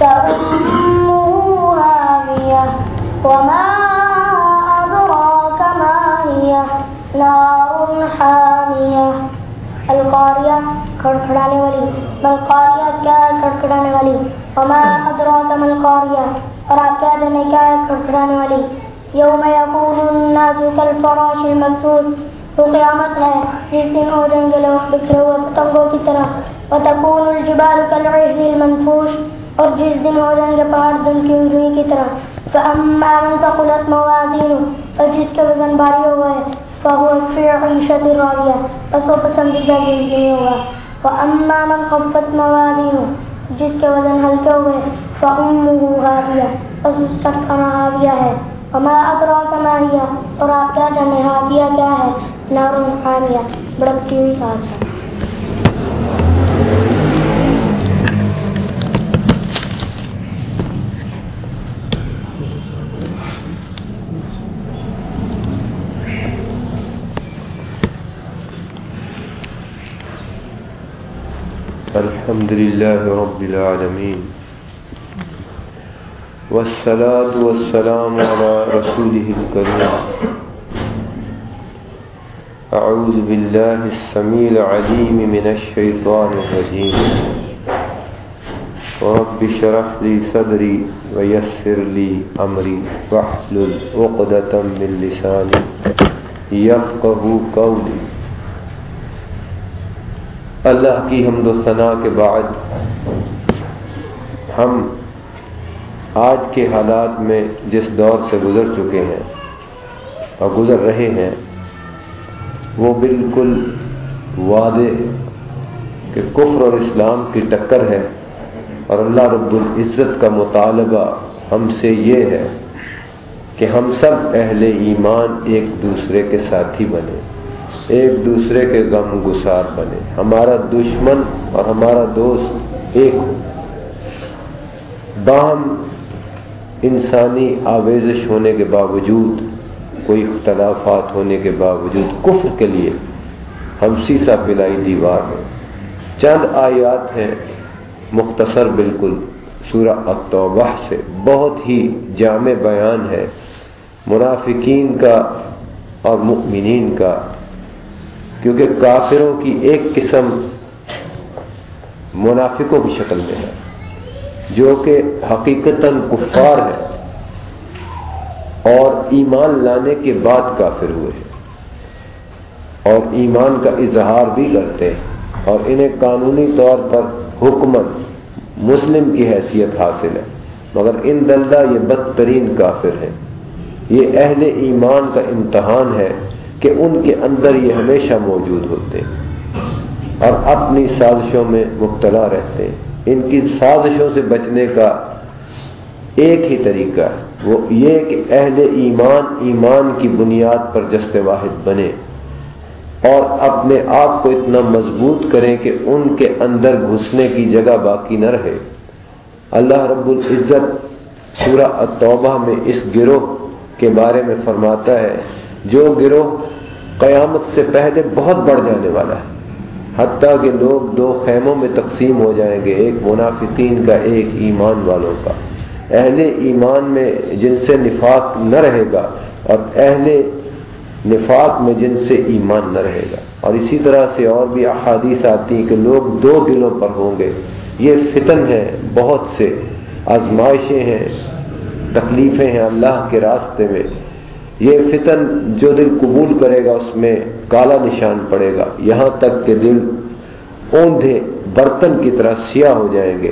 فأمه وما أدراك ما هي؟ نار حامية. کھڑکھڑانے والی کیا ہے کھڑکھڑانے والی وما ادراک اور آپ کیا جانے کیا ہے کھڑکھڑانے والی یوم الناس کالفراش المبثوث. قیامت ہے، جس دن ہو جائیں گے لوگ بکھرے ہوئے پتنگوں کی طرح. وتكون الجبال كالعهن المنفوش. اور جس دن ہو جائیں گے پہاڑ دن کی روئی کی طرح، فأما من ثقلت موازینه اور جس کے وزن بھاری ہو گئے، فهو في عيشة راضية پس وہ پسندیدہ زندگی ہوگا وأما من خفت موازینه جس کے وزن ہلکے ہوئے فأمه غاوية پس اس کا کھانا حاویہ ہے۔ وما أدراك ما هي؟ اور آپ کیا جانے حاویہ کیا ہے؟ نار حامیہ بڑکتی ہوئی آگ ہے الحمد لله رب العالمين. والصلاة والسلام على رسوله الكريم. أعوذ بالله السميع العليم من الشيطان الرجيم. رب شرح لي صدري ويسر لي أمري. واحلل عقدة من لساني. يفقه قولي. اللہ کی حمد و ثناء کے بعد ہم آج کے حالات میں جس دور سے گزر چکے ہیں اور گزر رہے ہیں، وہ بالکل واضح کہ کفر اور اسلام کی ٹکر ہے اور اللہ رب العزت کا مطالبہ ہم سے یہ ہے کہ ہم سب اہل ایمان ایک دوسرے کے ساتھی بنے ایک دوسرے کے غم گسار بنے۔ ہمارا دشمن اور ہمارا دوست ایک ہو۔ باہم انسانی آویزش ہونے کے باوجود، کوئی اختلافات ہونے کے باوجود کفر کے لیے ہم سیسا پلائی دیوار ہیں۔ چند آیات ہیں مختصر بالکل۔ سورہ التوبہ سے بہت ہی جامع بیان ہے۔ منافقین کا اور مؤمنین کا کیونکہ کافروں کی ایک قسم منافقوں کی شکل میں ہے، جو کہ حقیقت کفار ہے اور ایمان لانے کے بعد کافر ہوئے ہیں۔ اور ایمان کا اظہار بھی کرتے ہیں۔ اور انہیں قانونی طور پر حکمت مسلم کی حیثیت حاصل ہے۔ مگر ان دلدہ یہ بدترین کافر ہیں۔ یہ اہل ایمان کا امتحان ہے۔ کہ ان کے اندر یہ ہمیشہ موجود ہوتے اور اپنی سازشوں میں مبتلا رہتے ان کی سازشوں سے بچنے کا ایک ہی طریقہ وہ یہ کہ اہل ایمان ایمان کی بنیاد پر جست واحد بنے اور اپنے آپ کو اتنا مضبوط کریں کہ ان کے اندر گھسنے کی جگہ باقی نہ رہے۔ اللہ رب العزت سورہ التوبہ میں اس گروہ کے بارے میں فرماتا ہے جو گروہ قیامت سے پہلے بہت بڑھ جانے والا ہے۔ حتیٰ کہ لوگ دو خیموں میں تقسیم ہو جائیں گے، ایک منافقین کا، ایک ایمان والوں کا۔ اہل ایمان میں جن سے نفاق نہ رہے گا اور اہل نفاق میں جن سے ایمان نہ رہے گا۔ اور اسی طرح سے اور بھی احادیث آتی ہیں کہ لوگ دو دلوں پر ہوں گے۔ یہ فتن ہے بہت سے۔ آزمائشیں ہیں، تکلیفیں ہیں اللہ کے راستے میں۔ یہ فتن جو دل قبول کرے گا اس میں کالا نشان پڑے گا۔ یہاں تک کہ دل اوندھے برتن کی طرح سیاہ ہو جائیں گے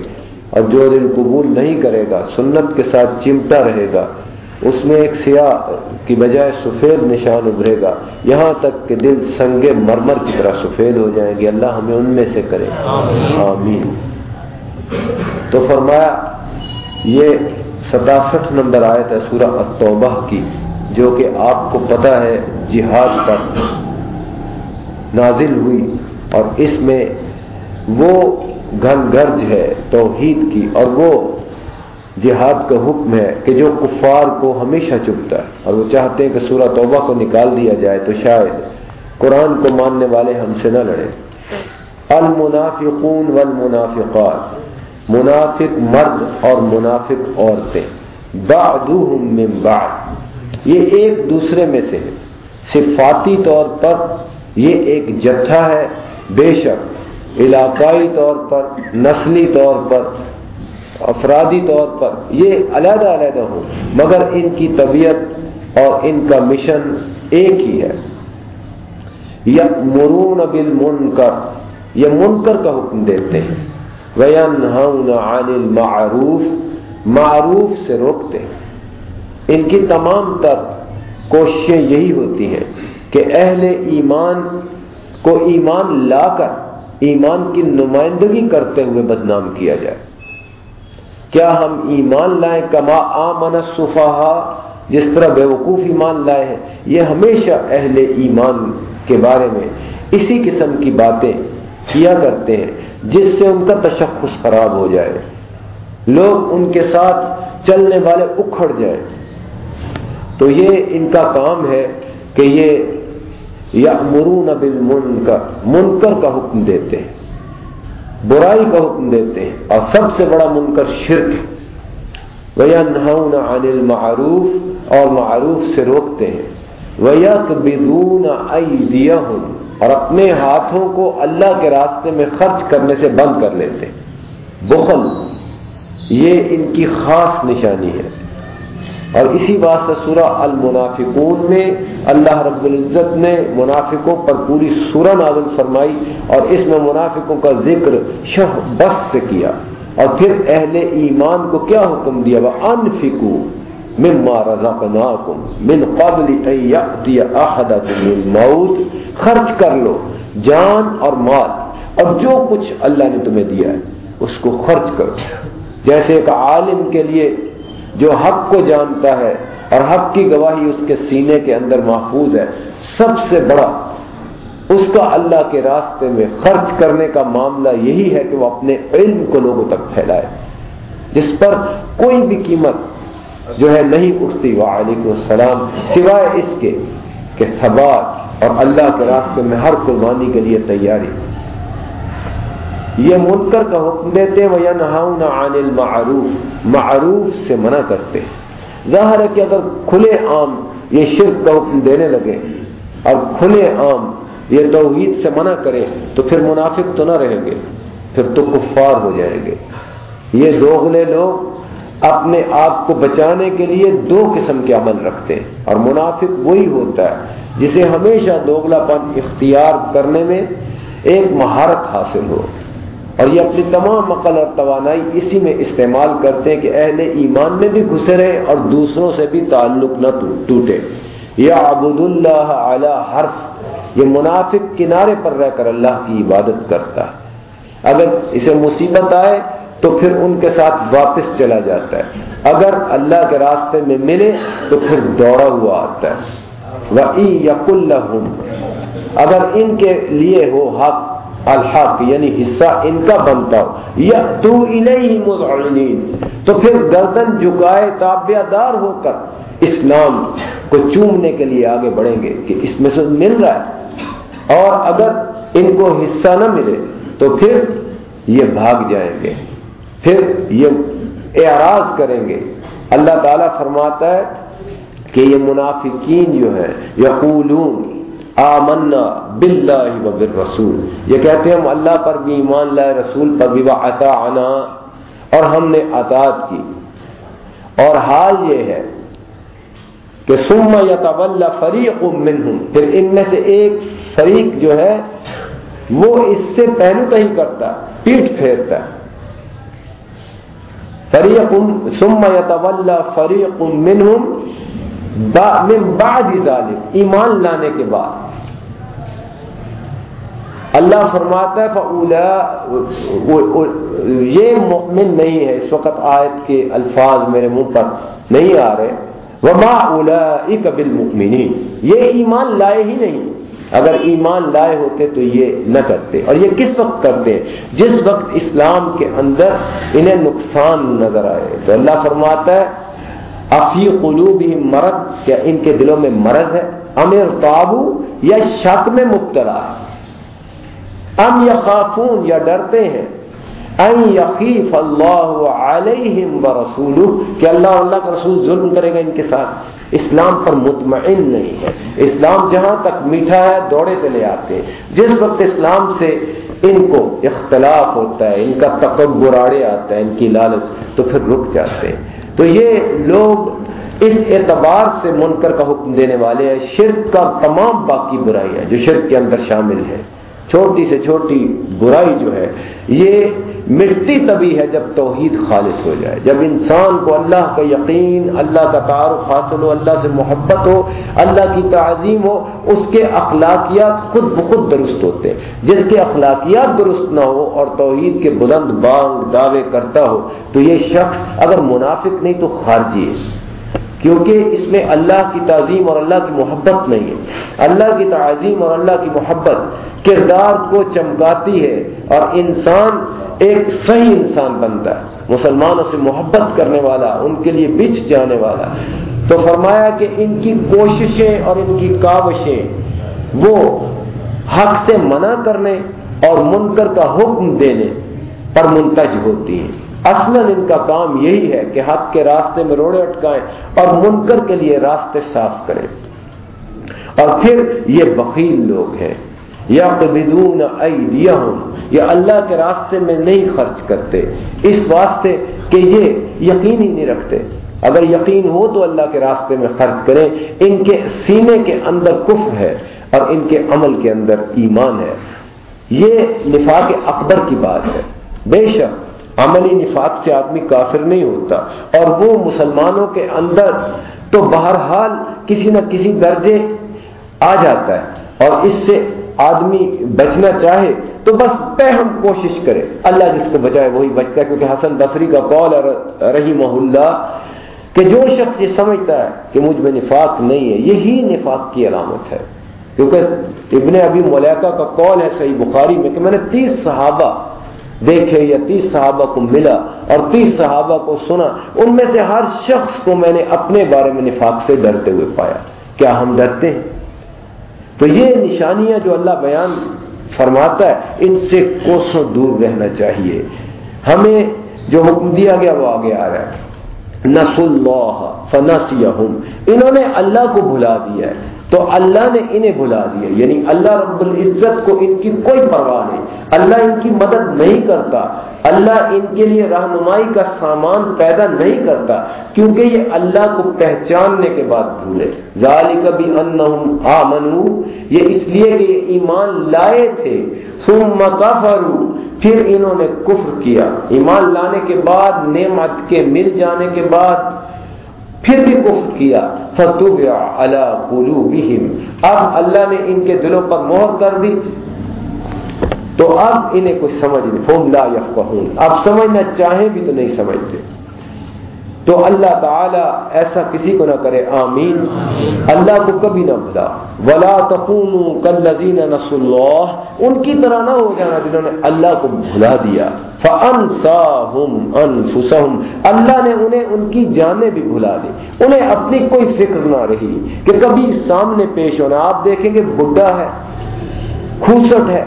اور جو دل قبول نہیں کرے گا سنت کے ساتھ چمٹا رہے گا اس میں ایک سیاہ کی بجائے سفید نشان ابھرے گا۔ یہاں تک کہ دل سنگ مرمر کی طرح سفید ہو جائیں گے۔ اللہ ہمیں ان میں سے کرے۔ آمین۔ تو فرمایا یہ ستاسٹھ نمبر آئے تھا سورہ التوبہ کی۔ جو کہ آپ کو پتہ ہے جہاد پر نازل ہوئی اور اس میں وہ گھن گرج ہے توحید کی اور وہ جہاد کا حکم ہے کہ جو کفار کو ہمیشہ چپتا ہے اور وہ چاہتے ہیں کہ سورہ توبہ کو نکال دیا جائے تو شاید قرآن کو ماننے والے ہم سے نہ لڑے المنافقون والمنافقات، منافق مرد اور منافق عورتیں، بعضهم من بعد یہ ایک دوسرے میں سے ہے۔ صفاتی طور پر یہ ایک جتھا ہے۔ بے شک، علاقائی طور پر، نسلی طور پر، افرادی طور پر یہ علیحدہ علیحدہ ہو، مگر ان کی طبیعت اور ان کا مشن ایک ہی ہے۔ یک مرون بل یہ منکر کا حکم دیتے ہیں۔ عن المعروف، معروف سے روکتے ہیں۔ ان کی تمام تر کوششیں یہی ہوتی ہیں کہ اہل ایمان کو ایمان لا کر ایمان کی نمائندگی کرتے ہوئے بدنام کیا جائے۔ کیا ہم ایمان لائیں؟ کما آمن صفحا جس طرح بے وقوف ایمان لائے ہیں۔ یہ ہمیشہ اہل ایمان کے بارے میں اسی قسم کی باتیں کیا کرتے ہیں، جس سے ان کا تشخص خراب ہو جائے۔ لوگ ان کے ساتھ چلنے والے اکھڑ جائیں۔ تو یہ ان کا کام ہے کہ یہ یا مرون بل منکر کا حکم دیتے ہیں، برائی کا حکم دیتے ہیں، اور سب سے بڑا منکر شرک ہے۔ وَيَنْهَوْنَ عَنِ الْمَعْرُوفِ، اور معروف سے روکتے ہیں۔ وَيَقْبِضُونَ أَيْدِيَهُمْ، اور اپنے ہاتھوں کو اللہ کے راستے میں خرچ کرنے سے بند کر لیتے ہیں۔ بخل، یہ ان کی خاص نشانی ہے۔ اور اسی بات سے سورہ المنافقون میں اللہ رب العزت نے منافقوں پر پوری سورہ نازل فرمائی اور اس میں منافقوں کا ذکر شہ بس سے کیا اور پھر اہل ایمان کو کیا حکم دیا؟ وہ انفکو مما رزقناکم من قبل ان یأتی احدکم الموت خرچ کر لو جان اور مال۔ اور جو کچھ اللہ نے تمہیں دیا ہے، اس کو خرچ کرو۔ جیسے ایک عالم کے لیے جو حق کو جانتا ہے اور حق کی گواہی اس کے سینے کے اندر محفوظ ہے، سب سے بڑا اس کا اللہ کے راستے میں خرچ کرنے کا معاملہ یہی ہے کہ وہ اپنے علم کو لوگوں تک پھیلائے۔ جس پر کوئی بھی قیمت جو ہے نہیں اٹھتی۔ وعلیکم السلام۔ سوائے اس کے کہ ثبات اور اللہ کے راستے میں ہر قربانی کے لیے تیاری۔ یہ منکر کا حکم دیتے وہ یا عن المعروف۔ معروف سے منع کرتے ظاہر ہے کہ اگر کھلے عام یہ شرک کا حکم دینے لگے اور کھلے عام یہ توحید سے منع کرے، تو پھر منافق تو نہ رہیں گے، پھر تو کفار ہو جائیں گے۔ یہ دوغلے لوگ اپنے آپ کو بچانے کے لیے دو قسم کے عمل رکھتے ہیں۔ اور منافق وہی ہوتا ہے جسے ہمیشہ دوغلا پن اختیار کرنے میں ایک مہارت حاصل ہو۔ اور یہ اپنی تمام عقل اور توانائی اسی میں استعمال کرتے ہیں کہ اہل ایمان میں بھی گھسے رہے اور دوسروں سے بھی تعلق نہ ٹوٹے۔ یا عبد اللہ اعلی حرف۔ یہ منافق کنارے پر رہ کر اللہ کی عبادت کرتا ہے۔ اگر اسے مصیبت آئے تو پھر ان کے ساتھ واپس چلا جاتا ہے۔ اگر اللہ کے راستے میں ملے تو پھر دوڑا ہوا آتا ہے۔ وہ یق اگر ان کے لیے ہو حق الحق یعنی حصہ ان کا بنتا ہو. یا تو مزعنین تو پھر گردن جھکائے تابع دار ہو کر اسلام کو چومنے کے لیے آگے بڑھیں گے کہ اس میں سے مل رہا ہے. اور اگر ان کو حصہ نہ ملے تو پھر یہ بھاگ جائیں گے. پھر یہ اعراض کریں گے. اللہ تعالیٰ فرماتا ہے کہ یہ منافقین جو ہے یقولون آمنا باللہ و بالرسول۔ یہ کہتے ہیں ہم اللہ پر بھی ایمان لائے، رسول پر بھی عطا آنا اور ہم نے اطاعت کی۔ اور حال یہ ہے کہ سما یا طول فریق منہم۔ پھر ان میں سے ایک فریق جو ہے، وہ اس سے پہلو کا کرتا پیٹ پھیرتا۔ فریق سما یا طول فریق منہم من بعد ذالک ایمان لانے کے بعد۔ اللہ فرماتا ہے یہ مؤمن نہیں ہے، اس وقت آیت کے الفاظ میرے منہ پر نہیں آ رہے۔ وما اولئک بالمؤمنین یہ ایمان لائے ہی نہیں۔ اگر ایمان لائے ہوتے تو یہ نہ کرتے۔ اور یہ کس وقت کرتے ہیں؟ جس وقت اسلام کے اندر انہیں نقصان نظر آئے۔ تو اللہ فرماتا ہے افی قلوب مرض، کیا ان کے دلوں میں مرض ہے؟ امر تابو یا شک میں مبتلا ہے؟ ام یا یا ڈرتے ہیں؟ یقیف اللہ علیہم برسول کہ اللہ اللہ کا رسول ظلم کرے گا ان کے ساتھ۔ اسلام پر مطمئن نہیں ہے۔ اسلام جہاں تک میٹھا ہے، دوڑے چلے آتے ہیں۔ جس وقت اسلام سے ان کو اختلاف ہوتا ہے، ان کا تکبر آڑے آتا ہے، ان کی لالچ، تو پھر رک جاتے ہیں۔ تو یہ لوگ اس اعتبار سے منکر کا حکم دینے والے ہیں۔ شرک کا تمام باقی برائی ہے جو شرک کے اندر شامل ہے چھوٹی سے چھوٹی برائی جو ہے، یہ مٹتی تبھی ہے جب توحید خالص ہو جائے۔ جب انسان کو اللہ کا یقین، اللہ کا تعارف حاصل ہو، اللہ سے محبت ہو، اللہ کی تعظیم ہو، اس کے اخلاقیات خود بخود درست ہوتے۔ ہیں جس کے اخلاقیات درست نہ ہو اور توحید کے بلند بانگ دعوے کرتا ہو، تو یہ شخص اگر منافق نہیں تو خارجی ہے۔ کیونکہ اس میں اللہ کی تعظیم اور اللہ کی محبت نہیں ہے۔ اللہ کی تعظیم اور اللہ کی محبت کردار کو چمکاتی ہے اور انسان ایک صحیح انسان بنتا ہے۔ مسلمانوں سے محبت کرنے والا، ان کے لیے بچ جانے والا۔ تو فرمایا کہ ان کی کوششیں اور ان کی کاوشیں وہ حق سے منع کرنے اور منکر کا حکم دینے پر منتج ہوتی ہیں۔ اصلا ان کا کام یہی ہے کہ حق کے راستے میں روڑے اٹکائیں اور منکر کے لیے راستے صاف کریں۔ اور پھر یہ بخیل لوگ ہیں۔ یا بدون یہ اللہ کے راستے میں نہیں خرچ کرتے۔ اس واسطے کہ یہ یقین ہی نہیں رکھتے۔ اگر یقین ہو تو اللہ کے راستے میں خرچ کریں۔ ان کے سینے کے اندر کفر ہے اور ان کے عمل کے اندر ایمان ہے۔ یہ نفاق اکبر کی بات ہے۔ بے شک عملی نفاق سے آدمی کافر نہیں ہوتا اور وہ مسلمانوں کے اندر تو بہرحال کسی نہ کسی درجے آ جاتا ہے اور اس سے آدمی بچنا چاہے تو بس پہ ہم کوشش کرے اللہ جس کو بچائے وہی بچتا ہے، کیونکہ حسن بصری کا قول رہی محلہ کہ جو شخص یہ سمجھتا ہے کہ مجھ میں نفاق نہیں ہے، یہی نفاق کی علامت ہے۔ کیونکہ ابن ابی ملیکہ کا قول ہے، صحیح بخاری میں، کہ میں نے تیس صحابہ دیکھے یا تیس صحابہ کو ملا اور تیس صحابہ کو سنا، ان میں سے ہر شخص کو میں نے اپنے بارے میں نفاق سے ڈرتے ہوئے پایا۔ کیا ہم ڈرتے ہیں؟ تو یہ نشانیاں جو اللہ بیان فرماتا ہے، ان سے کوسوں دور رہنا چاہیے۔ ہمیں جو حکم دیا گیا، وہ آگے آ رہا ہے۔ نس اللہ فنسی انہوں نے اللہ کو بھلا دیا ہے۔ تو اللہ نے انہیں بھلا دیا یعنی اللہ رب العزت کو ان کی کوئی پرواہ نہیں۔ اللہ ان کی مدد نہیں کرتا۔ اللہ ان کے لیے رہنمائی کا سامان پیدا نہیں کرتا۔ کیونکہ یہ اللہ کو پہچاننے کے بعد بھولے ذالک بھی انہم آمنو۔ یہ اس لیے کہ یہ ایمان لائے تھے۔ ثم کفروا۔ پھر انہوں نے کفر کیا۔ ایمان لانے کے بعد، نعمت کے مل جانے کے بعد پھر بھی کفر کیا۔ فتوبع علی قلوبہم اب اللہ نے ان کے دلوں پر مہر کر دی۔ تو اب انہیں کچھ سمجھ نہیں فوم لا یفقہون۔ اب سمجھنا چاہیں بھی تو نہیں سمجھتے۔ تو اللہ تعالی ایسا کسی کو نہ کرے، آمین۔ اللہ کو کبھی نہ بھلا ولا تکونوا کالذین نسوا اللہ ان کی طرح نہ ہو جانا جنہوں نے اللہ کو بھلا دیا۔ فانساهم انفسهم اللہ نے انہیں ان کی جانیں بھی بھلا دی۔ انہیں اپنی کوئی فکر نہ رہی کہ کبھی سامنے پیش ہونا۔ آپ دیکھیں گے بڈھا ہے، کھوسٹ ہے۔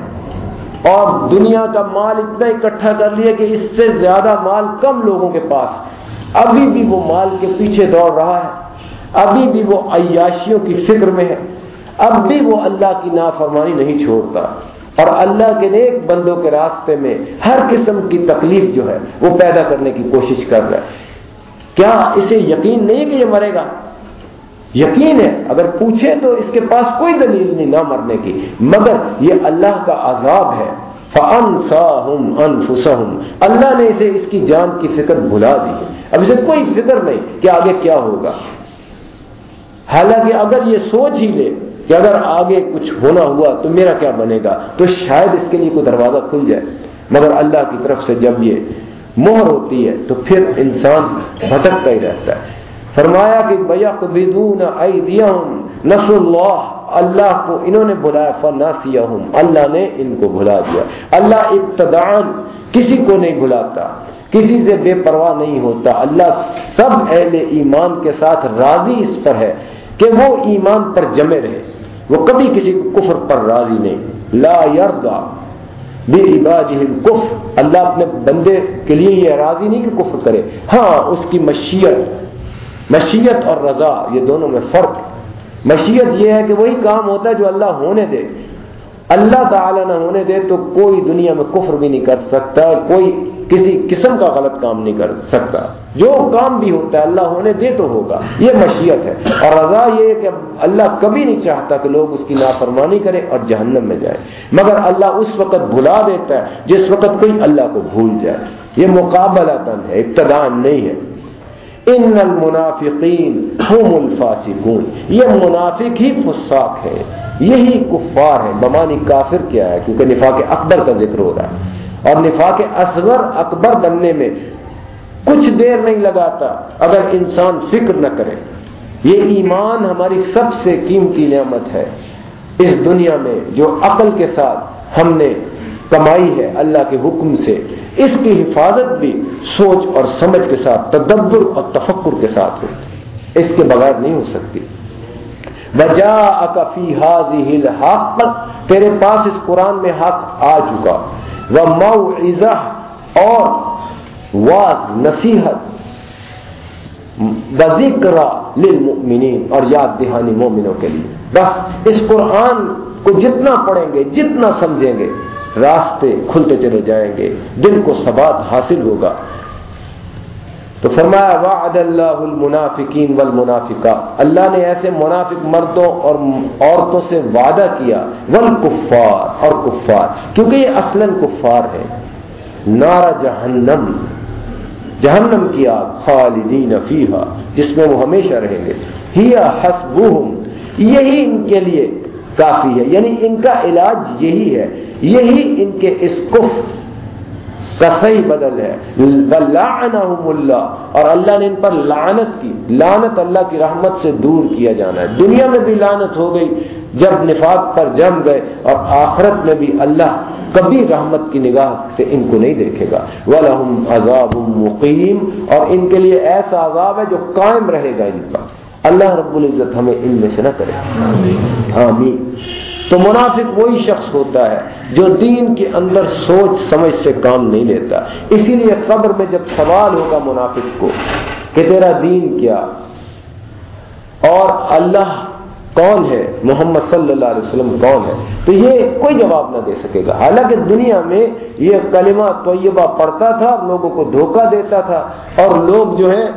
اور دنیا کا مال اتنا اکٹھا کر لیا کہ اس سے زیادہ مال کم لوگوں کے پاس۔ ابھی بھی وہ مال کے پیچھے دوڑ رہا ہے۔ ابھی بھی وہ عیاشیوں کی فکر میں ہے۔ اب بھی وہ اللہ کی نافرمانی نہیں چھوڑتا۔ اور اللہ کے نیک بندوں کے راستے میں ہر قسم کی تکلیف جو ہے وہ پیدا کرنے کی کوشش کر رہا ہے۔ کیا اسے یقین نہیں کہ یہ مرے گا؟ یقین ہے۔ اگر پوچھے تو اس کے پاس کوئی دلیل نہیں نہ مرنے کی۔ مگر یہ اللہ کا عذاب ہے۔ اللہ نے اسے اس کی جان کی فکر بھلا دی اب اسے کوئی فکر نہیں کہ آگے کیا ہوگا۔ حالانکہ اگر یہ سوچ ہی لے کہ اگر آگے کچھ ہونا ہوا تو میرا کیا بنے گا؟ تو شاید اس کے لیے کوئی دروازہ کھل جائے۔ مگر اللہ کی طرف سے جب یہ مہر ہوتی ہے تو پھر انسان بھٹکتا ہی رہتا ہے۔ فرمایا کہ بیا بیدون نسل اللہ اللہ کو انہوں نے بلایا فناسیہم اللہ نے ان کو بھلا دیا۔ اللہ ابتدان کسی کو نہیں بھلاتا، کسی سے بے پرواہ نہیں ہوتا۔ اللہ سب اہل ایمان کے ساتھ راضی اس پر ہے کہ وہ ایمان پر جمے رہے۔ وہ کبھی کسی کفر پر راضی نہیں۔ لا یردا بے عباد کف اللہ اپنے بندے کے لیے یہ راضی نہیں کہ کفر کرے۔ ہاں اس کی مشیت مشیت اور رضا، یہ دونوں میں فرق مشیت یہ ہے کہ وہی کام ہوتا ہے جو اللہ ہونے دے۔ اللہ تعالی نہ ہونے دے تو کوئی دنیا میں کفر بھی نہیں کر سکتا، کوئی کسی قسم کا غلط کام نہیں کر سکتا۔ جو کام بھی ہوتا ہے اللہ ہونے دے تو ہوگا۔ یہ مشیت ہے۔ اور رضا یہ کہ اللہ کبھی نہیں چاہتا کہ لوگ اس کی نافرمانی کریں اور جہنم میں جائیں۔ مگر اللہ اس وقت بھلا دیتا ہے جس وقت کوئی اللہ کو بھول جائے۔ یہ مقابلہ تن ہے ابتدان نہیں ہے۔ ان المنافقین هم الفاسقون۔ یہ منافق ہی فساق ہے۔ یہی کفار ہے بمانی کافر کیا ہے؟ کیونکہ نفاق اکبر کا ذکر ہو رہا ہے۔ اور نفاق اصغر اکبر بننے میں کچھ دیر نہیں لگاتا۔ اگر انسان فکر نہ کرے۔ یہ ایمان ہماری سب سے قیمتی نعمت ہے۔ اس دنیا میں جو عقل کے ساتھ ہم نے کمائی ہے اللہ کے حکم سے۔ اس کی حفاظت بھی سوچ اور سمجھ کے ساتھ، تدبر اور تفکر کے ساتھ ہو اس کے بغیر نہیں ہو سکتی۔ بجا اکفی حاضی حق تیرے پاس اس قرآن میں حق آ چکا۔ وہ مئو اور واض نصیحت۔ بذکر للمؤمنین، اور یاد دہانی مومنوں کے لیے۔ بس اس قرآن کو جتنا پڑھیں گے، جتنا سمجھیں گے راستے کھلتے چلے جائیں گے، دل کو ثبات حاصل ہوگا۔ تو فرمایا، وعد اللہ المنافقین والمنافقہ۔ اللہ نے ایسے منافق مردوں اور عورتوں سے وعدہ کیا، والکفار اور کفار، کیونکہ یہ اصلا کفار ہے نارا جہنم جہنم کی آگ، خالدین فیہا، جس میں وہ ہمیشہ رہیں گے۔ ہی حسبوہم، یہی ان کے لیے کافی ہے یعنی ان کا علاج یہی ہے۔ یہی ان کے اس کفر کا صحیح بدل ہے. اللہ اور اللہ نے ان پر لعنت کی. لعنت اللہ کی رحمت سے دور کیا جانا ہے. دنیا میں بھی لعنت ہو گئی، جب نفاق پر جم گئے، اور آخرت میں بھی اللہ کبھی رحمت کی نگاہ سے ان کو نہیں دیکھے گا. وَلَهُمْ عَذَابٌ مُقِيم. اور ان کے لیے ایسا عذاب ہے جو قائم رہے گا ان پر. اللہ رب العزت ہمیں ان میں سے نہ کرے. آمین. تو منافق وہی شخص ہوتا ہے جو دین کے اندر سوچ سمجھ سے کام نہیں لیتا۔ اسی لیے قبر میں جب سوال ہوگا منافق کو کہ تیرا دین کیا؟ اور اللہ کون ہے؟ محمد صلی اللہ علیہ وسلم کون ہے؟ تو یہ کوئی جواب نہ دے سکے گا۔ حالانکہ دنیا میں یہ کلمہ طیبہ پڑھتا تھا، لوگوں کو دھوکہ دیتا تھا اور لوگ جو ہیں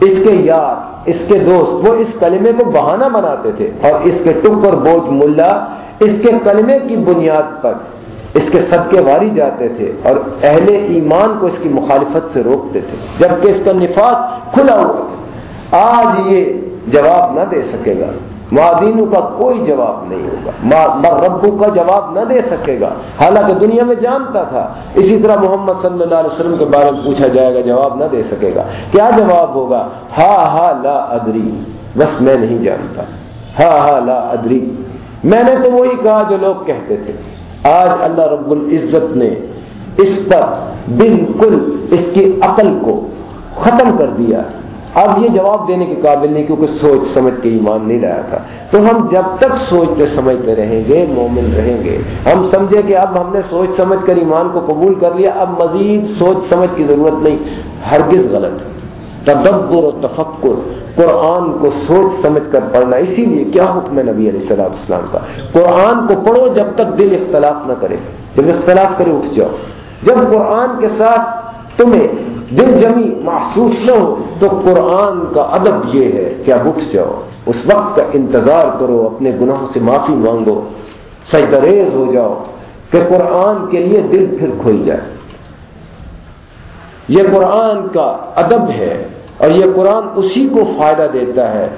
اس کے یار۔ اس کے دوست، وہ اس کلمے کو بہانہ بناتے تھے۔ اور اس کے ٹک اور بوجھ ملا، اس کے کلمے کی بنیاد پر۔ اس کے صدقے واری جاتے تھے اور اہل ایمان کو اس کی مخالفت سے روکتے تھے۔ جبکہ اس کا نفاذ کھلا ہوا تھا۔ آج یہ جواب نہ دے سکے گا۔ معدینوں کا کوئی جواب نہیں ہوگا۔ ربو کا جواب نہ دے سکے گا۔ حالانکہ دنیا میں جانتا تھا۔ اسی طرح محمد صلی اللہ علیہ وسلم کے بارے میں پوچھا جائے گا، جواب نہ دے سکے گا۔ کیا جواب ہوگا؟ ہا ہا لا ادری۔ بس میں نہیں جانتا۔ ہا ہا لا ادری۔ میں نے تو وہی کہا جو لوگ کہتے تھے۔ آج اللہ رب العزت نے اس پر بالکل اس کی عقل کو ختم کر دیا۔ اب یہ جواب دینے کے قابل نہیں کیونکہ سوچ سمجھ کے ایمان نہیں لایا تھا۔ تو ہم جب تک سوچتے سمجھتے رہیں گے، مومن رہیں گے۔ ہم سمجھے کہ اب ہم نے سوچ سمجھ کر ایمان کو قبول کر لیا، اب مزید سوچ سمجھ کی ضرورت نہیں۔ ہرگز غلط۔ تدبر و تفکر، قرآن کو سوچ سمجھ کر پڑھنا۔ اسی لیے کیا حکم ہے نبی علیہ السلام اسلام کا؟ قرآن کو پڑھو جب تک دل اختلاف نہ کرے۔ جب اختلاف کرے اٹھ جاؤ۔ جب قرآن کے ساتھ تمہیں دل جمی، محسوس نہ ہو تو قرآن کا ادب یہ ہے کہ اب اٹھ جاؤ، اس وقت کا انتظار کرو، اپنے گناہوں سے معافی مانگو سجدریز ہو جاؤ کہ قرآن کے لیے دل پھر کھل جائے۔ یہ قرآن کا ادب ہے اور یہ قرآن اسی کو فائدہ دیتا ہے۔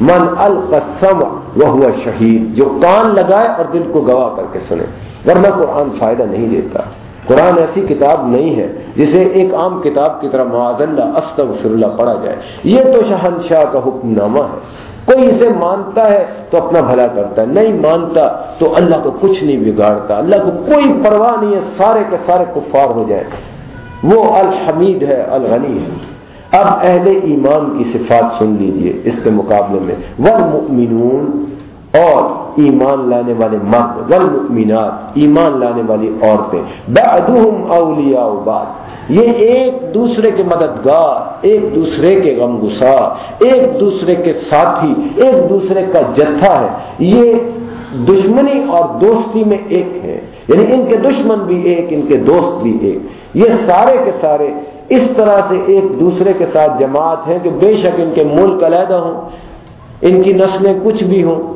من القسم وہ ہوا شہید جو کان لگائے اور دل کو گواہ کر کے سنے، ورنہ قرآن فائدہ نہیں دیتا۔ قرآن ایسی کتاب نہیں ہے جسے ایک عام کتاب کی طرح معاذ اللہ، استغفر اللہ پڑھا جائے۔ یہ تو شہنشاہ کا حکم نامہ ہے۔ کوئی اسے مانتا ہے تو اپنا بھلا کرتا ہے، نہیں مانتا تو اللہ کو کچھ نہیں بگاڑتا۔ اللہ کو کوئی پرواہ نہیں ہے، سارے کے سارے کفار ہو جائیں۔ وہ الحمید ہے، الغنی ہے۔ اب اہل ایمان کی صفات سن لیجیے اس کے مقابلے میں۔ والمؤمنون اور ایمان لانے والے مرد والمؤمنات، ایمان لانے والی عورتیں۔ بعدهم اولیاء بعد۔ یہ ایک دوسرے کے مددگار، ایک دوسرے کے غم گسار ایک دوسرے کے ساتھی، ایک دوسرے کا جتھا ہے۔ یہ دشمنی اور دوستی میں ایک ہے۔ یعنی ان کے دشمن بھی ایک، ان کے دوست بھی ایک۔ یہ سارے کے سارے اس طرح سے ایک دوسرے کے ساتھ جماعت ہیں کہ بے شک ان کے ملک علیحدہ ہوں، ان کی نسلیں کچھ بھی ہوں۔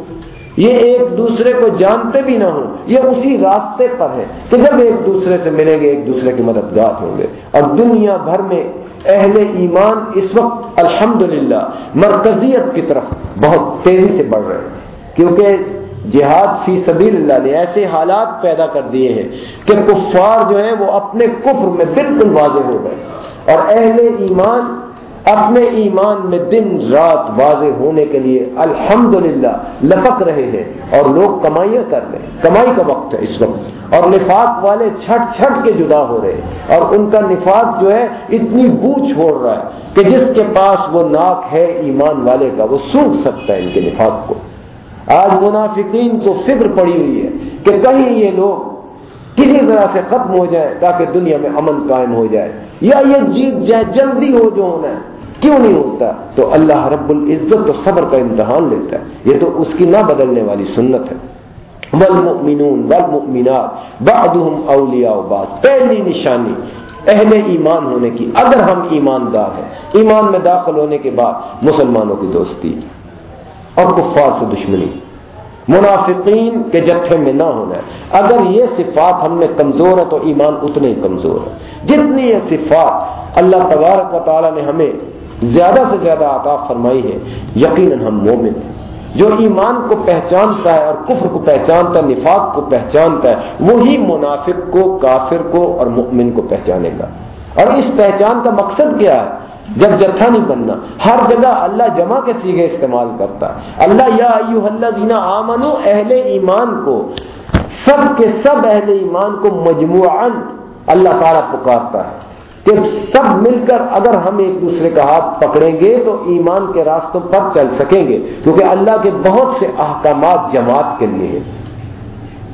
یہ ایک دوسرے کو جانتے بھی نہ ہوں۔ یہ اسی راستے پر ہے کہ جب ایک دوسرے سے ملیں گے، ایک دوسرے کے مددگار ہوں گے۔ اور دنیا بھر میں اہل ایمان اس وقت الحمدللہ مرکزیت کی طرف بہت تیزی سے بڑھ رہے ہیں۔ کیونکہ جہاد فی سبیل اللہ نے ایسے حالات پیدا کر دیے ہیں کہ کفار جو ہیں وہ اپنے کفر میں بالکل واضح ہو گئے۔ اور اہل ایمان اپنے ایمان میں دن رات واضح ہونے کے لیے الحمدللہ لپک رہے ہیں اور لوگ کمائیاں کر رہے ہیں۔ کمائی کا وقت ہے اس وقت۔ اور نفاق والے چھٹ چھٹ کے جدا ہو رہے ہیں۔ اور ان کا نفاق جو ہے اتنی بو چھوڑ رہا ہے کہ جس کے پاس وہ ناک ہے، ایمان والے کا وہ سوکھ سکتا ہے ان کے نفاق کو۔ آج منافقین کو فکر پڑی ہوئی ہے کہ کہیں یہ لوگ کسی طرح سے ختم ہو جائے تاکہ دنیا میں امن قائم ہو جائے۔ یا یہ جی- جیت جائے جلدی ہو جو ہونا ہے۔ کیوں نہیں ہوتا؟ تو اللہ رب العزت تو صبر کا امتحان لیتا ہے۔ یہ تو اس کی نہ بدلنے والی سنت ہے۔ والمؤمنون والمؤمنات، بعضهم اولیاء بعض۔ پہلی نشانی اہل ایمان ہونے کی، اگر ہم ایماندار ہیں، ایمان میں داخل ہونے کے بعد مسلمانوں کی دوستی اور کفار سے دشمنی۔ منافقین کے جتھے میں نہ ہونا ہے۔ اگر یہ صفات ہم میں کمزور ہے تو ایمان اتنے ہی کمزور ہے جتنی یہ صفات اللہ تبارک و تعالی نے ہمیں زیادہ سے زیادہ عطا فرمائی ہے، یقیناً ہم مومن ہیں۔ جو ایمان کو پہچانتا ہے اور کفر کو پہچانتا ہے، نفاق کو پہچانتا ہے، وہی منافق کو، کافر کو اور مؤمن کو پہچانے گا۔ اور اس پہچان کا مقصد کیا ہے؟ جب جتھا نہیں بننا، ہر جگہ اللہ جمع کے سیگے استعمال کرتا ہے۔ اللہ یا ایوہ اللہ دینا آمنو اہل ایمان کو، سب کے سب اہل ایمان کو مجموعاً اللہ تعالیٰ پکارتا ہے۔ کہ سب مل کر اگر ہم ایک دوسرے کا ہاتھ پکڑیں گے تو ایمان کے راستوں پر چل سکیں گے، کیونکہ اللہ کے بہت سے احکامات جماعت کے لیے ہیں۔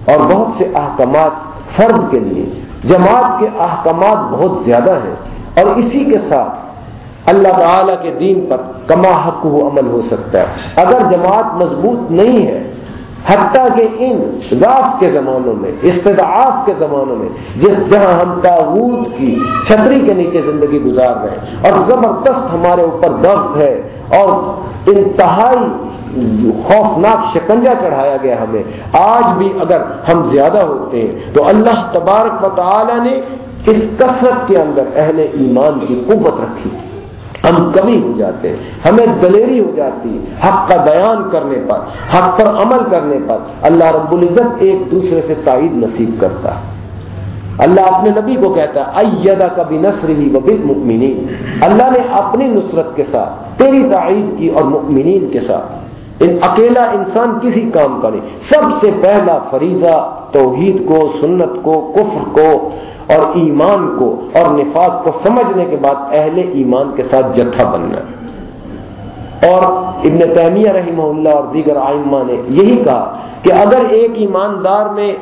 اور بہت سے احکامات فرد کے لیے جماعت کے احکامات بہت زیادہ ہیں۔ اور اسی کے ساتھ اللہ تعالی کے دین پر کما حق عمل ہو سکتا ہے۔ اگر جماعت مضبوط نہیں ہے حتیٰ کہ ان ضعف کے زمانوں میں استدعاف کے زمانوں میں، جس جہاں ہم تاغوت کی چھتری کے نیچے زندگی گزار رہے ہیں، اور زبردست ہمارے اوپر درد ہے، اور انتہائی خوفناک شکنجا چڑھایا گیا ہمیں۔ آج بھی اگر ہم زیادہ ہوتے ہیں، تو اللہ تبارک و تعالی نے اس کثرت کے اندر اہل ایمان کی قوت رکھی۔ ہم کمی ہو جاتے ہمیں دلیری ہو جاتی حق کا بیان کرنے پر، حق پر عمل کرنے پر۔ اللہ رب العزت ایک دوسرے سے تائید نصیب کرتا ہے۔ اللہ اپنے نبی کو کہتا ہے ایدا کبھی نصر ہی اللہ نے اپنی نصرت کے ساتھ، تیری تائید کی اور مؤمنین کے ساتھ۔ ان اکیلا انسان کسی کام کا نہیں۔ سب سے پہلا فریضہ توحید کو، سنت کو، کفر کو اور ایمان کو اور نفاق کو سمجھنے کے بعد اہل ایمان کے ساتھ جتھا بننا۔ اور ابن تیمیہ رحمہ اللہ اور دیگر آئمہ نے یہی کہا کہ اگر ایک ایماندار میں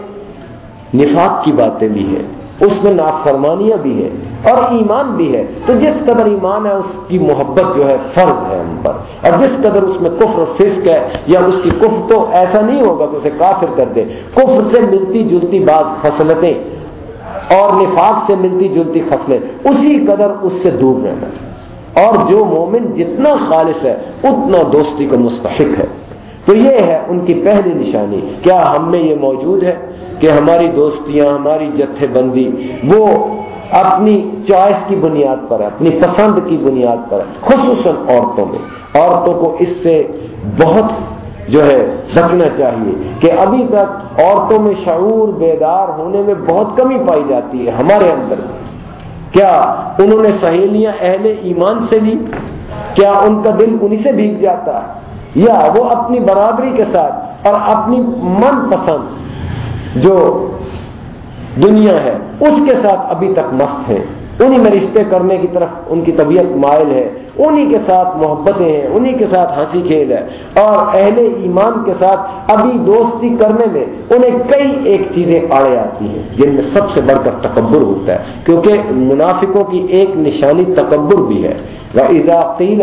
نفاق کی باتیں بھی ہیں، اس میں نافرمانیاں بھی ہیں اور ایمان بھی ہے۔ تو جس قدر ایمان ہے، اس کی محبت جو ہے، فرض ہے ہم پر۔ اور جس قدر اس میں کفر فسق ہے، یا اس کی کفر، تو ایسا نہیں ہوگا کہ اسے کافر کر دے۔ کفر سے ملتی جلتی بعض فصلتیں اور نفاق سے ملتی جلتی فصلیں اسی قدر اس سے دور رہنا۔ اور جو مومن جتنا خالص ہے، اتنا دوستی کا مستحق ہے۔ تو یہ ہے ان کی پہلی نشانی۔ کیا ہم میں یہ موجود ہے کہ ہماری دوستیاں، ہماری جتھے بندی، وہ اپنی چوائس کی بنیاد پر ہے، اپنی پسند کی بنیاد پر ہے، خصوصاً عورتوں میں۔ عورتوں کو اس سے بہت جو ہے بچنا چاہیے کہ ابھی تک عورتوں میں شعور بیدار ہونے میں بہت کمی پائی جاتی ہے ہمارے اندر۔ کیا انہوں نے سہیلیاں اہل ایمان سے لی؟ کیا ان کا دل انہیں سے بھیگ جاتا؟ ہے یا وہ اپنی برادری کے ساتھ اور اپنی من پسند جو دنیا ہے، اس کے ساتھ ابھی تک مست ہے۔ انہی میں رشتے کرنے کی طرف ان کی طبیعت مائل ہے، انہی کے ساتھ محبتیں ہیں، انہی کے ساتھ ہنسی کھیل ہے۔ اور اہل ایمان کے ساتھ ابھی دوستی کرنے میں انہیں کئی ایک چیزیں آڑے آتی ہیں، جن میں سب سے بڑھ کر تکبر ہوتا ہے۔ کیونکہ منافقوں کی ایک نشانی تکبر بھی ہے۔ وہ اضاقیل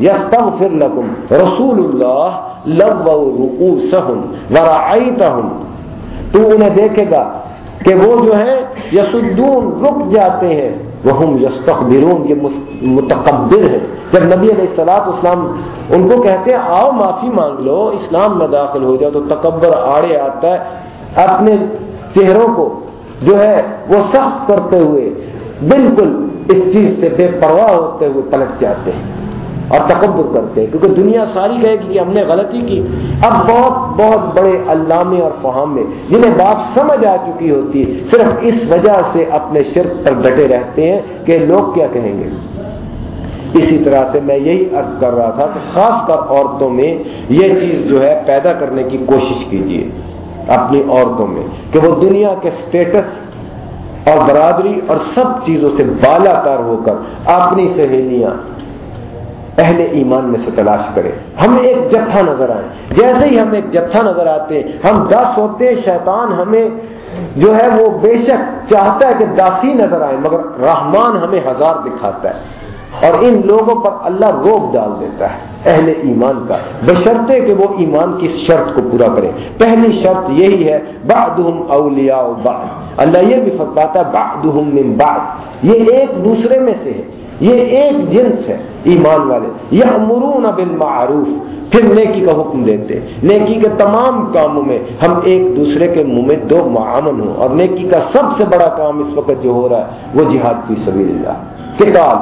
يستغفر لكم رسول اللہ تو انہیں دیکھے گا کہ وہ جو ہے یسدون، رک جاتے ہیں۔ وہ یستخبرون یہ متقبر ہے جب نبی علیہ السلاط اسلام ان کو کہتے ہیں، آؤ معافی مانگ لو، اسلام میں داخل ہو جاؤ تو تکبر آڑے آتا ہے۔ اپنے چہروں کو جو ہے، وہ سخت کرتے ہوئے، بالکل اس چیز سے بے پرواہ ہوتے ہوئے پلٹ جاتے ہیں۔ اور تکبر کرتے ہیں، کیونکہ دنیا ساری کہے گی کہ ہم نے غلطی کی۔ اب بہت بہت بڑے علامے اور فہام میں جنہیں بات سمجھ آ چکی ہوتی ہے۔ صرف اس وجہ سے اپنے شرک پر ڈٹے رہتے ہیں کہ لوگ کیا کہیں گے۔ اسی طرح سے میں یہی عرض کر رہا تھا کہ خاص کر عورتوں میں یہ چیز جو ہے پیدا کرنے کی کوشش کیجیے اپنی عورتوں میں کہ وہ دنیا کے سٹیٹس اور برادری اور سب چیزوں سے بالا تر ہو کر اپنی سہیلیاں اہل ایمان میں سے تلاش کرے۔ ہم ایک جتھا نظر آئے جیسے ہی ہم ایک جتھا نظر آتے ہیں ہم دس ہوتے ہیں شیطان ہمیں جو ہے وہ بے شک چاہتا ہے کہ داسی نظر آئے مگر رحمان ہمیں ہزار دکھاتا ہے۔ اور ان لوگوں پر اللہ روک ڈال دیتا ہے، اہل ایمان کا۔ بشرطے کہ وہ ایمان کی شرط کو پورا کرے پہلی شرط یہی ہے، بعدہم اولیاء بعد۔ اللہ یہ بھی فرماتا ہے، بعدہم من بعد۔ یہ ایک دوسرے میں سے ہے۔ یہ ایک جنس ہے، ایمان والے۔ یہ امرون بالمعروف، پھر نیکی کا حکم دیتے۔ نیکی کے تمام کاموں میں ہم ایک دوسرے کے منہ میں دو معامن ہوں۔ اور نیکی کا سب سے بڑا کام اس وقت جو ہو رہا ہے، وہ جہاد فی سبیل اللہ۔ کتاب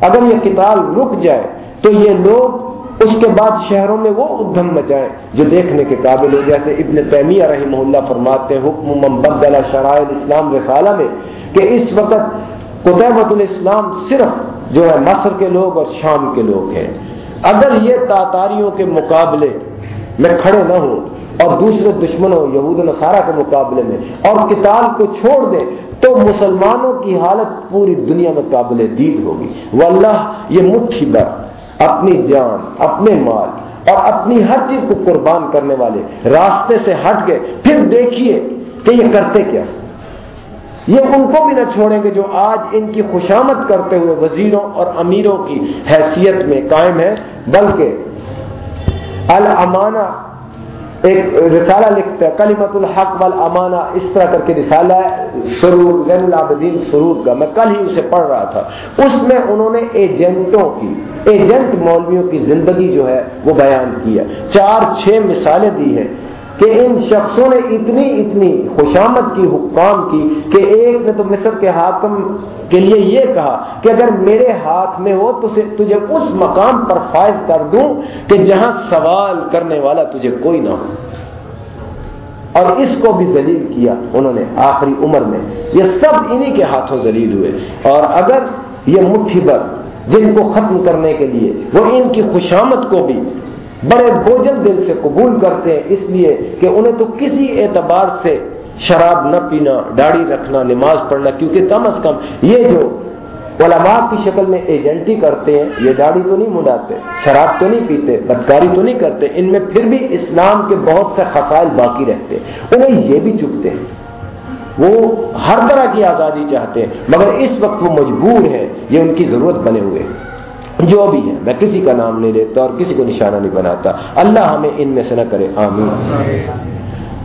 اگر یہ کتاب رک جائے، تو یہ لوگ اس کے بعد شہروں میں وہ ادھم مچائیں جو دیکھنے کے قابل ہو۔ جیسے ابن تیمیہ رحمہ اللہ فرماتے ہیں، حکم بدلا شرائع اسلام رسالہ میں کہ اس وقت قطبۃ الاسلام صرف جو ہے مصر کے لوگ اور شام کے لوگ ہیں۔ اگر یہ تاتاریوں کے مقابلے میں کھڑے نہ ہوں اور دوسرے دشمنوں، یہود نصارہ کے مقابلے میں اور کتاب کو چھوڑ دیں، تو مسلمانوں کی حالت پوری دنیا میں قابل دید ہوگی۔ واللہ، یہ مٹھی بر، اپنی جان، اپنے مال اور اپنی ہر چیز کو قربان کرنے والے راستے سے ہٹ گئے۔ پھر دیکھیے کہ یہ کرتے کیا۔ یہ ان کو بھی نہ چھوڑیں گے جو آج ان کی خوشامد کرتے ہوئے وزیروں اور امیروں کی حیثیت میں قائم ہے بلکہ الامانہ ایک رسالہ لکھتا ہے کلیمت الحق والامانہ، اس طرح کر کے رسالہ سرور زین العابدین سرور کا، میں کل ہی اسے پڑھ رہا تھا۔ اس میں انہوں نے ایجنٹوں کی، ایجنٹ مولویوں کی زندگی جو ہے، وہ بیان کیا چار، چھ مثالیں دی ہیں۔ کہ ان شخصوں نے اتنی اتنی خوشامد کی، حکام کی کہ ایک نے تو مصر کے حاکم کے لیے یہ کہا کہ اگر میرے ہاتھ میں ہو تو تجھے اس مقام پر فائز کر دوں کہ جہاں سوال کرنے والا تجھے کوئی نہ ہو۔ اور اس کو بھی ذلیل کیا انہوں نے آخری عمر میں۔ یہ سب انہی کے ہاتھوں ذلیل ہوئے۔ اور اگر یہ مٹھی بر جن کو ختم کرنے کے لیے، وہ ان کی خوشامد کو بھی بڑے بوجھل دل سے قبول کرتے ہیں، اس لیے کہ انہیں تو کسی اعتبار سے شراب نہ پینا، داڑھی رکھنا، نماز پڑھنا، کیونکہ کم از کم یہ جو علماء کی شکل میں ایجنٹی کرتے ہیں، یہ داڑھی تو نہیں مڈاتے شراب تو نہیں پیتے، بدکاری تو نہیں کرتے، ان میں پھر بھی اسلام کے بہت سے خسائل باقی رہتے انہیں یہ بھی چکتے ہیں۔ وہ ہر طرح کی آزادی چاہتے ہیں، مگر اس وقت وہ مجبور ہے یہ ان کی ضرورت بنے ہوئے ہیں۔ جو بھی ہے میں کسی کا نام نہیں لیتا اور کسی کو نشانہ نہیں بناتا۔ اللہ ہمیں ان میں سے نہ کرے، آمین۔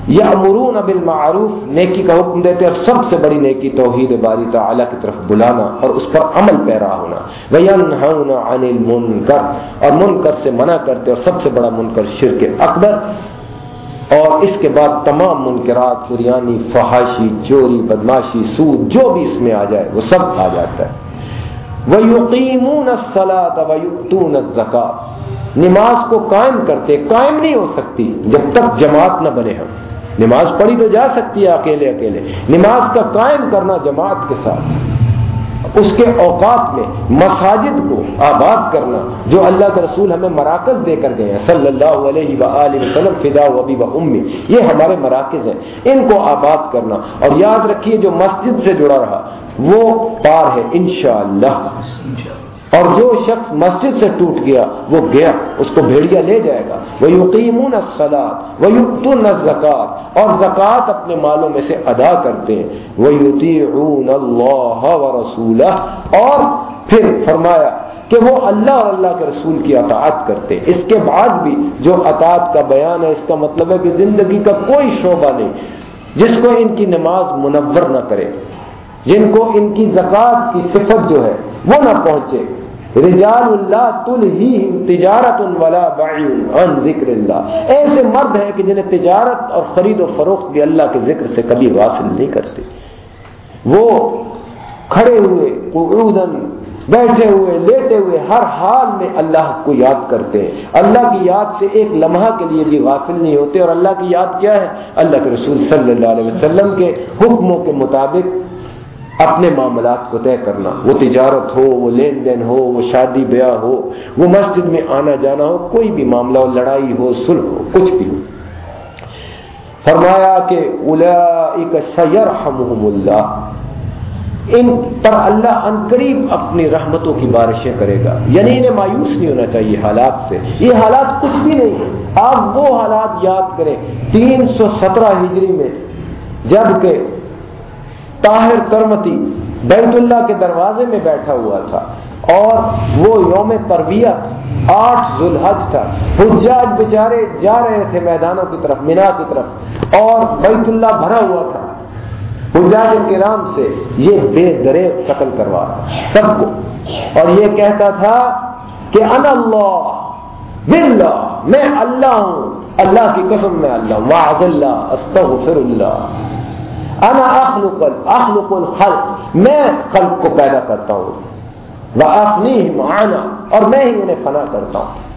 یا امرون بالمعروف، نیکی کا حکم دیتے اور سب سے بڑی نیکی توحید باری تعالیٰ کی طرف بلانا اور اس پر عمل پیرا ہونا۔ وَيَنْهَوْنَ عَنِ اور منکر سے منع کرتے اور سب سے بڑا منکر شرک اکبر۔ اور اس کے بعد تمام منکرات سریانی فحاشی چوری بدماشی، سود، جو بھی اس میں آ جائے، وہ سب آ جاتا ہے۔ وَيُقِيمُونَ الصَّلَاةَ وَيُؤْتُونَ الزَّكَاةَ۔ نماز کو قائم کرتے، قائم نہیں ہو سکتی جب تک جماعت نہ بنے ہم نماز پڑھی تو جا سکتی ہے اکیلے اکیلے۔ نماز کا قائم کرنا جماعت کے ساتھ۔ اس کے اوقات میں مساجد کو آباد کرنا جو اللہ کے رسول ہمیں مراکز دے کر گئے ہیں۔ صلی اللہ علیہ وآلہ وسلم، فدا و ابی و امی، یہ ہمارے مراکز ہیں۔ ان کو آباد کرنا۔ اور یاد رکھیے جو مسجد سے جڑا رہا، وہ پار ہے انشاءاللہ۔ اور جو شخص مسجد سے ٹوٹ گیا، وہ گیا، اس کو بھیڑیا لے جائے گا۔ وہ یقین سلاد وہ یقین زکات اور زکوٰۃ اپنے مالوں میں سے ادا کرتے ہیں۔ وہ یوتیون اللہ و رسول اور پھر فرمایا کہ وہ اللہ اور اللہ کے رسول کی اطاعت کرتے اس کے بعد بھی جو اطاعت کا بیان ہے، اس کا مطلب ہے کہ زندگی کا کوئی شعبہ نہیں، جس کو ان کی نماز منور نہ کرے، جن کو ان کی زکوٰۃ کی صفت جو ہے، وہ نہ پہنچے۔ رجال اللہ تل ہی تجارت ولا عن ذکر اللہ ایسے مرد ہیں کہ جنہیں تجارت اور خرید و فروخت بھی اللہ کے ذکر سے کبھی غافل نہیں کرتے. وہ کھڑے ہوئے قعودن بیٹھے ہوئے، لیٹے ہوئے، ہر حال میں اللہ کو یاد کرتے ہیں. اللہ کی یاد سے ایک لمحہ کے لیے بھی غافل نہیں ہوتے. اور اللہ کی یاد کیا ہے؟ اللہ کے رسول صلی اللہ علیہ وسلم کے حکموں کے مطابق اپنے معاملات کو طے کرنا، وہ تجارت ہو، وہ لین دین ہو، وہ شادی بیاہ ہو، وہ مسجد میں آنا جانا ہو، کوئی بھی معاملہ ہو، لڑائی ہو سلح ہو، کچھ بھی ہو۔ فرمایا کہ اللہ ان پر اللہ ان قریب اپنی رحمتوں کی بارشیں کرے گا۔ یعنی انہیں مایوس نہیں ہونا چاہیے حالات سے۔ یہ حالات کچھ بھی نہیں آپ وہ حالات یاد کریں، تین سو سترہ ہجری میں، جبکہ طاہر کرمتی بیت اللہ کے دروازے میں بیٹھا ہوا تھا اور وہ یوم تربیت آٹھ ذوالحج تھا۔ حجاج بیچارے جا رہے تھے میدانوں کی طرف مینا کی طرف اور بیت اللہ بھرا ہوا تھا۔ حجاج کے نام سے یہ بے درے قتل کروا سب کو۔ اور یہ کہتا تھا کہ ان اللہ، باللہ، میں اللہ ہوں۔ اللہ کی قسم میں اللہ وعد اللہ، استغفر اللہ۔ انا اخلق اخلق الخلق. میں خلق کو پیدا کرتا ہوں. اور میں ہی انہیں فنا کرتا ہوں.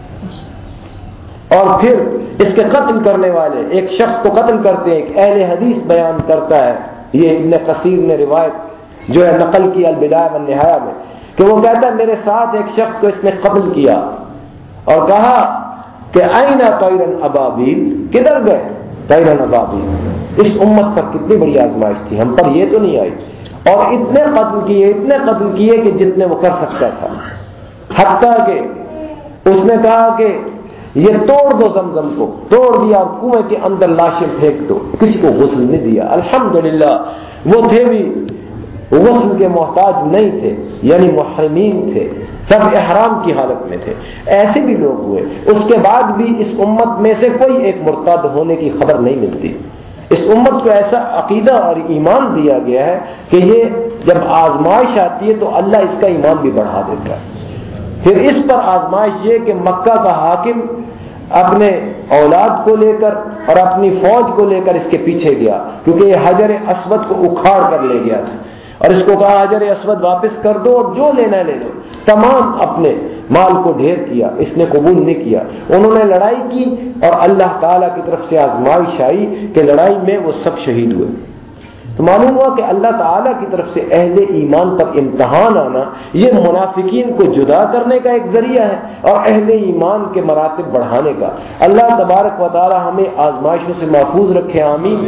اور پھر اس کے قتل کرنے والے، ایک شخص کو قتل کرتے ہیں، ایک اہل حدیث بیان کرتا ہے. یہ ابن قصیر نے روایت جو ہے نقل کی البدایہ نہایا میں، کہ وہ کہتا ہے، میرے ساتھ ایک شخص کو اس نے قبل کیا اور کہا کہ آئینہ قیرن ابابیل، کدھر گئے؟ اس امت پر کتنی بڑی آزمائش تھی، ہم پر یہ تو نہیں آئی۔ اور اتنے قتل کیے، اتنے قتل کیے کہ جتنے وہ کر سکتا تھا۔ حتیٰ کہ اس نے کہا کہ یہ توڑ دو زمزم کو، توڑ دیا اور کنویں کے اندر لاشیں پھینک دو۔ کسی کو غسل نہیں دیا۔ الحمدللہ، وہ تھے بھی غسل کے محتاج نہیں تھے یعنی محرمین تھے۔ سب احرام کی حالت میں تھے۔ ایسے بھی لوگ ہوئے۔ اس کے بعد بھی اس امت میں سے کوئی ایک مرتد ہونے کی خبر نہیں ملتی۔ اس امت کو ایسا عقیدہ اور ایمان دیا گیا ہے کہ یہ جب آزمائش آتی ہے تو اللہ اس کا ایمان بھی بڑھا دیتا ہے۔ پھر اس پر آزمائش یہ کہ مکہ کا حاکم اپنے اولاد کو لے کر اور اپنی فوج کو لے کر اس کے پیچھے گیا، کیونکہ یہ حجر اسود کو اکھاڑ کر لے گیا تھا۔ اور اس کو کہا حجر اسود واپس کر دو اور جو لینا لے دو تمام اپنے مال کو ڈھیر کیا، اس نے قبول نہیں کیا۔ انہوں نے لڑائی کی اور اللہ تعالی کی طرف سے آزمائش آئی کہ لڑائی میں وہ سب شہید ہوئے۔ تو معلوم ہوا کہ اللہ تعالیٰ کی طرف سے اہل ایمان پر امتحان آنا یہ منافقین کو جدا کرنے کا ایک ذریعہ ہے اور اہل ایمان کے مراتب بڑھانے کا۔ اللہ تبارک و تعالیٰ ہمیں آزمائشوں سے محفوظ رکھے، آمین۔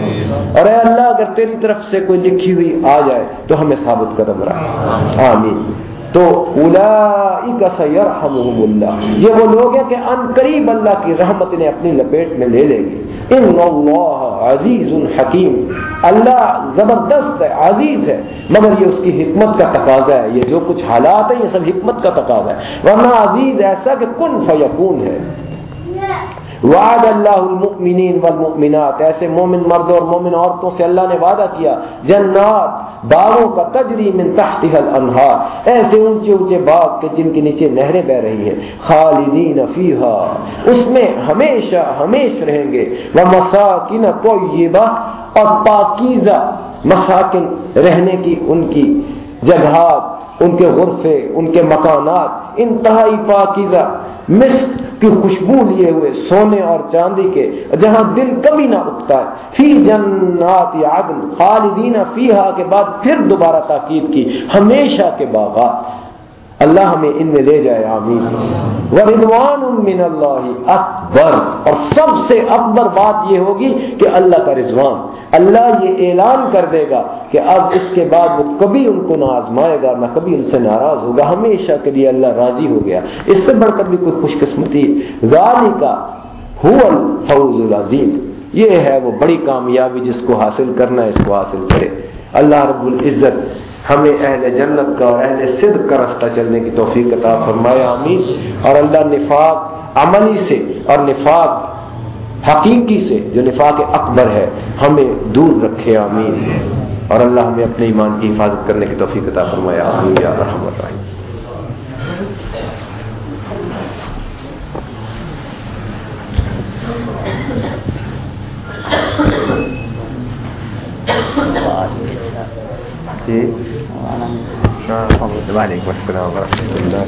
اور اے اللہ، اگر تیری طرف سے کوئی لکھی ہوئی آ جائے تو ہمیں ثابت قدم رکھ۔ آمین۔ تو اللہ۔ یہ وہ لوگ ہیں کہ ان قریب اللہ کی رحمت نے اپنی لپیٹ میں لے لیں گے۔ ان اللہ عزیز الحکیم اللہ زبردست ہے، عزیز ہے، مگر یہ اس کی حکمت کا تقاضا ہے، یہ جو کچھ حالات ہیں، یہ سب حکمت کا تقاضا ہے۔ ورنہ عزیز ایسا کہ کن فیقون ہے؟ وعد اللہ المؤمنین والمؤمنات۔ ایسے مومن مرد اور مومن عورتوں سے اللہ نے وعدہ کیا، جنات باغوں کا تجری من تحتها الانہار۔ ایسے اونچے اونچے باغ کے جن کے نیچے نہریں بہ رہی ہیں۔ خالدین فیہا۔ اس میں ہمیشہ ہمیش رہیں گے۔ ومساکن طیبہ۔ اور پاکیزہ مساکن رہنے کی ان کی جگہات۔ ان کے غرفے، ان کے مکانات، انتہائی پاکیزہ مسک کی خوشبو لیے ہوئے سونے اور چاندی کے، جہاں دل کبھی نہ اٹھتا ہے۔ فی جنات عدن خالدین فیہا کے بعد پھر دوبارہ تاکید کی، ہمیشہ کے باغات۔ اللہ ہمیں ان میں لے جائے، آمین۔ وردوان من اللہ اکبر اور سب سے اکبر بات یہ ہوگی کہ اللہ کا رضوان۔ اللہ یہ اعلان کر دے گا کہ اب اس کے بعد وہ کبھی ان کو نہ آزمائے گا، نہ کبھی ان سے ناراض ہوگا۔ ہمیشہ کے لیے اللہ راضی ہو گیا۔ اس سے بڑھ کر بھی کوئی خوش قسمتی غالی کا فوز العظیم یہ ہے وہ بڑی کامیابی جس کو حاصل کرنا ہے اس کو حاصل کرے۔ اللہ رب العزت ہمیں اہل جنت کا اور اہل صدق کا رستہ چلنے کی توفیق عطا فرمائے، آمین۔ اور اللہ نفاق عملی سے اور نفاق حقیقی سے، جو نفاق اکبر ہے، ہمیں دور رکھے، آمین۔ اور اللہ ہمیں اپنے ایمان کی حفاظت کرنے کی توفیق عطا فرمائے، آمین یا رحمت آئی جی وعلیکم السلام ورحمۃ اللہ